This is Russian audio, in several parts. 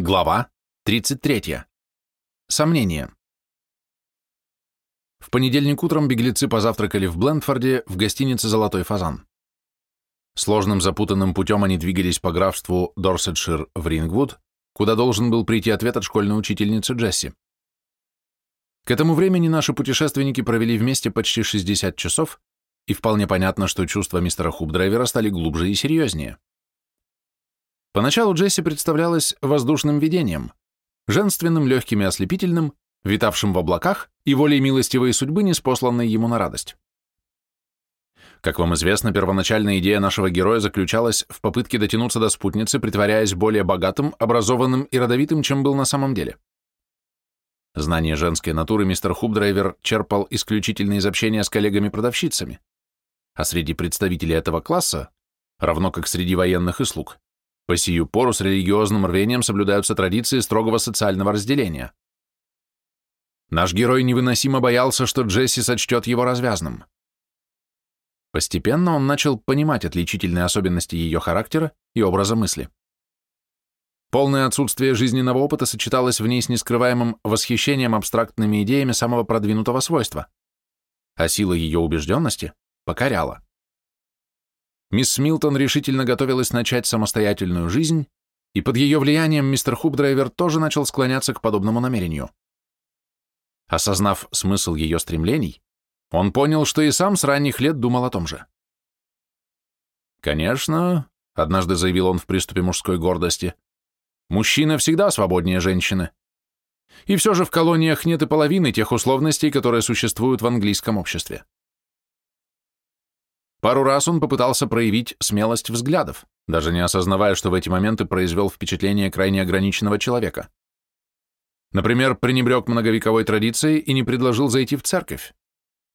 Глава 33. Сомнения. В понедельник утром беглецы позавтракали в Блендфорде в гостинице «Золотой фазан». Сложным запутанным путем они двигались по графству Дорсетшир в Рингвуд, куда должен был прийти ответ от школьной учительницы Джесси. К этому времени наши путешественники провели вместе почти 60 часов, и вполне понятно, что чувства мистера Хубдрайвера стали глубже и серьезнее. Поначалу Джесси представлялась воздушным видением, женственным, легким и ослепительным, витавшим в облаках и волей милостивой судьбы, неспосланной ему на радость. Как вам известно, первоначальная идея нашего героя заключалась в попытке дотянуться до спутницы, притворяясь более богатым, образованным и родовитым, чем был на самом деле. Знание женской натуры мистер Хубдрайвер черпал исключительно из общения с коллегами-продавщицами, а среди представителей этого класса, равно как среди военных и слуг, по сию пору с религиозным рвением соблюдаются традиции строгого социального разделения. Наш герой невыносимо боялся, что Джесси сочтет его развязным. Постепенно он начал понимать отличительные особенности ее характера и образа мысли. Полное отсутствие жизненного опыта сочеталось в ней с нескрываемым восхищением абстрактными идеями самого продвинутого свойства, а сила ее убежденности покоряла. Мисс Милтон решительно готовилась начать самостоятельную жизнь, и под ее влиянием мистер Хубдрайвер тоже начал склоняться к подобному намерению. Осознав смысл ее стремлений, он понял, что и сам с ранних лет думал о том же. «Конечно», — однажды заявил он в приступе мужской гордости, «мужчина всегда свободнее женщины. И все же в колониях нет и половины тех условностей, которые существуют в английском обществе. Пару раз он попытался проявить смелость взглядов, даже не осознавая, что в эти моменты произвел впечатление крайне ограниченного человека. Например, пренебрег многовековой традицией и не предложил зайти в церковь.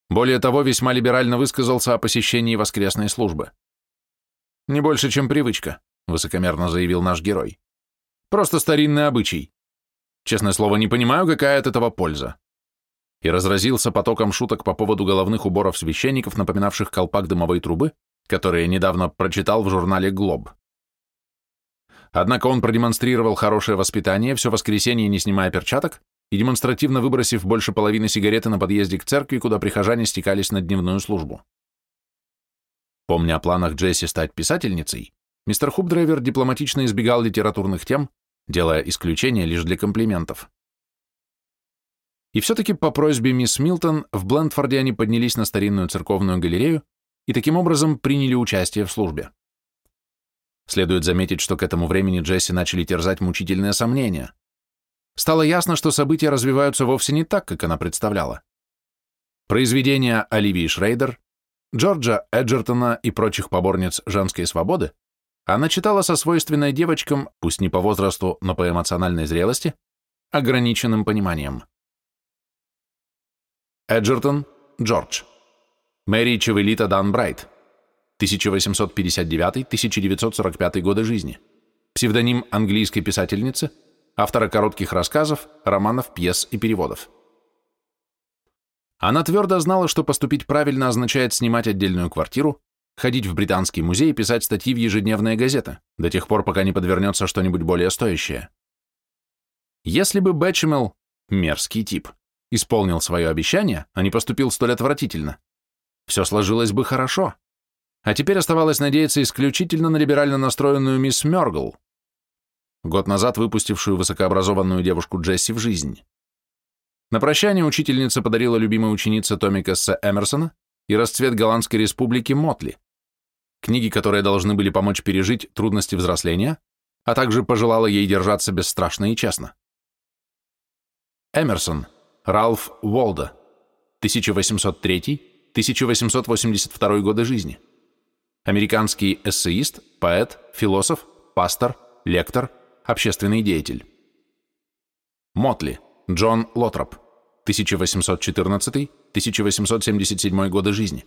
Более того, весьма либерально высказался о посещении воскресной службы. «Не больше, чем привычка», — высокомерно заявил наш герой. «Просто старинный обычай. Честное слово, не понимаю, какая от этого польза и разразился потоком шуток по поводу головных уборов священников, напоминавших колпак дымовой трубы, которые недавно прочитал в журнале «Глоб». Однако он продемонстрировал хорошее воспитание, все воскресенье не снимая перчаток и демонстративно выбросив больше половины сигареты на подъезде к церкви, куда прихожане стекались на дневную службу. Помня о планах Джесси стать писательницей, мистер Хубдрайвер дипломатично избегал литературных тем, делая исключения лишь для комплиментов. И все-таки по просьбе мисс Милтон в Блендфорде они поднялись на старинную церковную галерею и таким образом приняли участие в службе. Следует заметить, что к этому времени Джесси начали терзать мучительные сомнения. Стало ясно, что события развиваются вовсе не так, как она представляла. Произведения Оливии Шрейдер, Джорджа Эджертона и прочих поборниц женской свободы она читала со свойственной девочкам, пусть не по возрасту, но по эмоциональной зрелости, ограниченным пониманием. Эджертон, Джордж. Мэри Чевелита Дан Брайт. 1859-1945 годы жизни. Псевдоним английской писательницы, автора коротких рассказов, романов, пьес и переводов. Она твердо знала, что поступить правильно означает снимать отдельную квартиру, ходить в британский музей и писать статьи в ежедневные газеты, до тех пор, пока не подвернется что-нибудь более стоящее. Если бы Бэтчемел, мерзкий тип, исполнил свое обещание, а не поступил столь отвратительно, все сложилось бы хорошо. А теперь оставалось надеяться исключительно на либерально настроенную мисс Мёргл, год назад выпустившую высокообразованную девушку Джесси в жизнь. На прощание учительница подарила любимой ученице Томика С. Эмерсона и расцвет Голландской республики Мотли, книги, которые должны были помочь пережить трудности взросления, а также пожелала ей держаться бесстрашно и честно. Эмерсон – Ралф Уолда, 1803-1882 годы жизни. Американский эссеист, поэт, философ, пастор, лектор, общественный деятель. Мотли, Джон Лотроп, 1814-1877 годы жизни.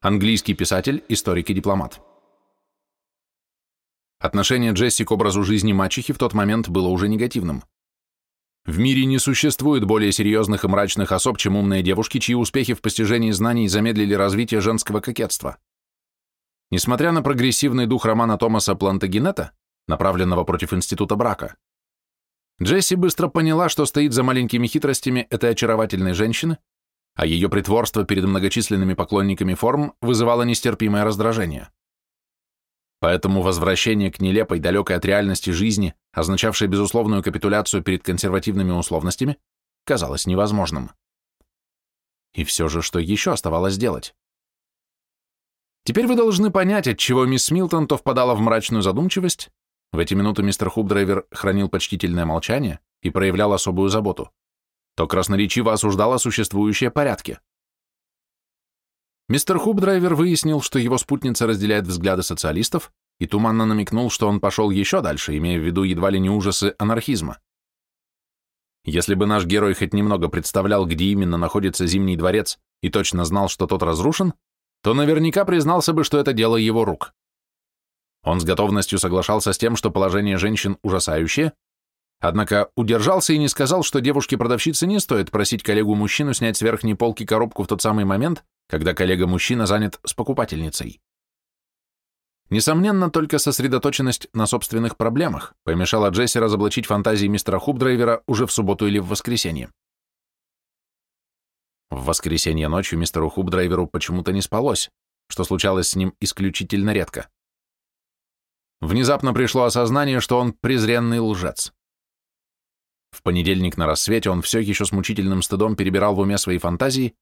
Английский писатель, историк и дипломат. Отношение Джесси к образу жизни мачехи в тот момент было уже негативным. В мире не существует более серьезных и мрачных особ, чем умные девушки, чьи успехи в постижении знаний замедлили развитие женского кокетства. Несмотря на прогрессивный дух романа Томаса Плантагенета, направленного против института брака, Джесси быстро поняла, что стоит за маленькими хитростями этой очаровательной женщины, а ее притворство перед многочисленными поклонниками форм вызывало нестерпимое раздражение. Поэтому возвращение к нелепой, далекой от реальности жизни, означавшей безусловную капитуляцию перед консервативными условностями, казалось невозможным. И все же, что еще оставалось делать? Теперь вы должны понять, от чего мисс Милтон то впадала в мрачную задумчивость, в эти минуты мистер Хубдрайвер хранил почтительное молчание и проявлял особую заботу, то красноречиво осуждала существующие порядки. Мистер Хубдрайвер выяснил, что его спутница разделяет взгляды социалистов, и туманно намекнул, что он пошел еще дальше, имея в виду едва ли не ужасы анархизма. Если бы наш герой хоть немного представлял, где именно находится Зимний дворец, и точно знал, что тот разрушен, то наверняка признался бы, что это дело его рук. Он с готовностью соглашался с тем, что положение женщин ужасающее, однако удержался и не сказал, что девушке-продавщице не стоит просить коллегу-мужчину снять с верхней полки коробку в тот самый момент, когда коллега-мужчина занят с покупательницей. Несомненно, только сосредоточенность на собственных проблемах помешала Джесси разоблачить фантазии мистера Хубдрайвера уже в субботу или в воскресенье. В воскресенье ночью мистеру Хубдрайверу почему-то не спалось, что случалось с ним исключительно редко. Внезапно пришло осознание, что он презренный лжец. В понедельник на рассвете он все еще с мучительным стыдом перебирал в уме свои фантазии,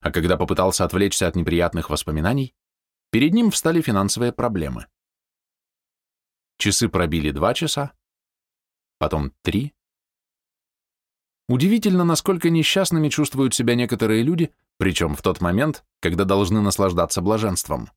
а когда попытался отвлечься от неприятных воспоминаний, перед ним встали финансовые проблемы. Часы пробили два часа, потом три. Удивительно, насколько несчастными чувствуют себя некоторые люди, причем в тот момент, когда должны наслаждаться блаженством.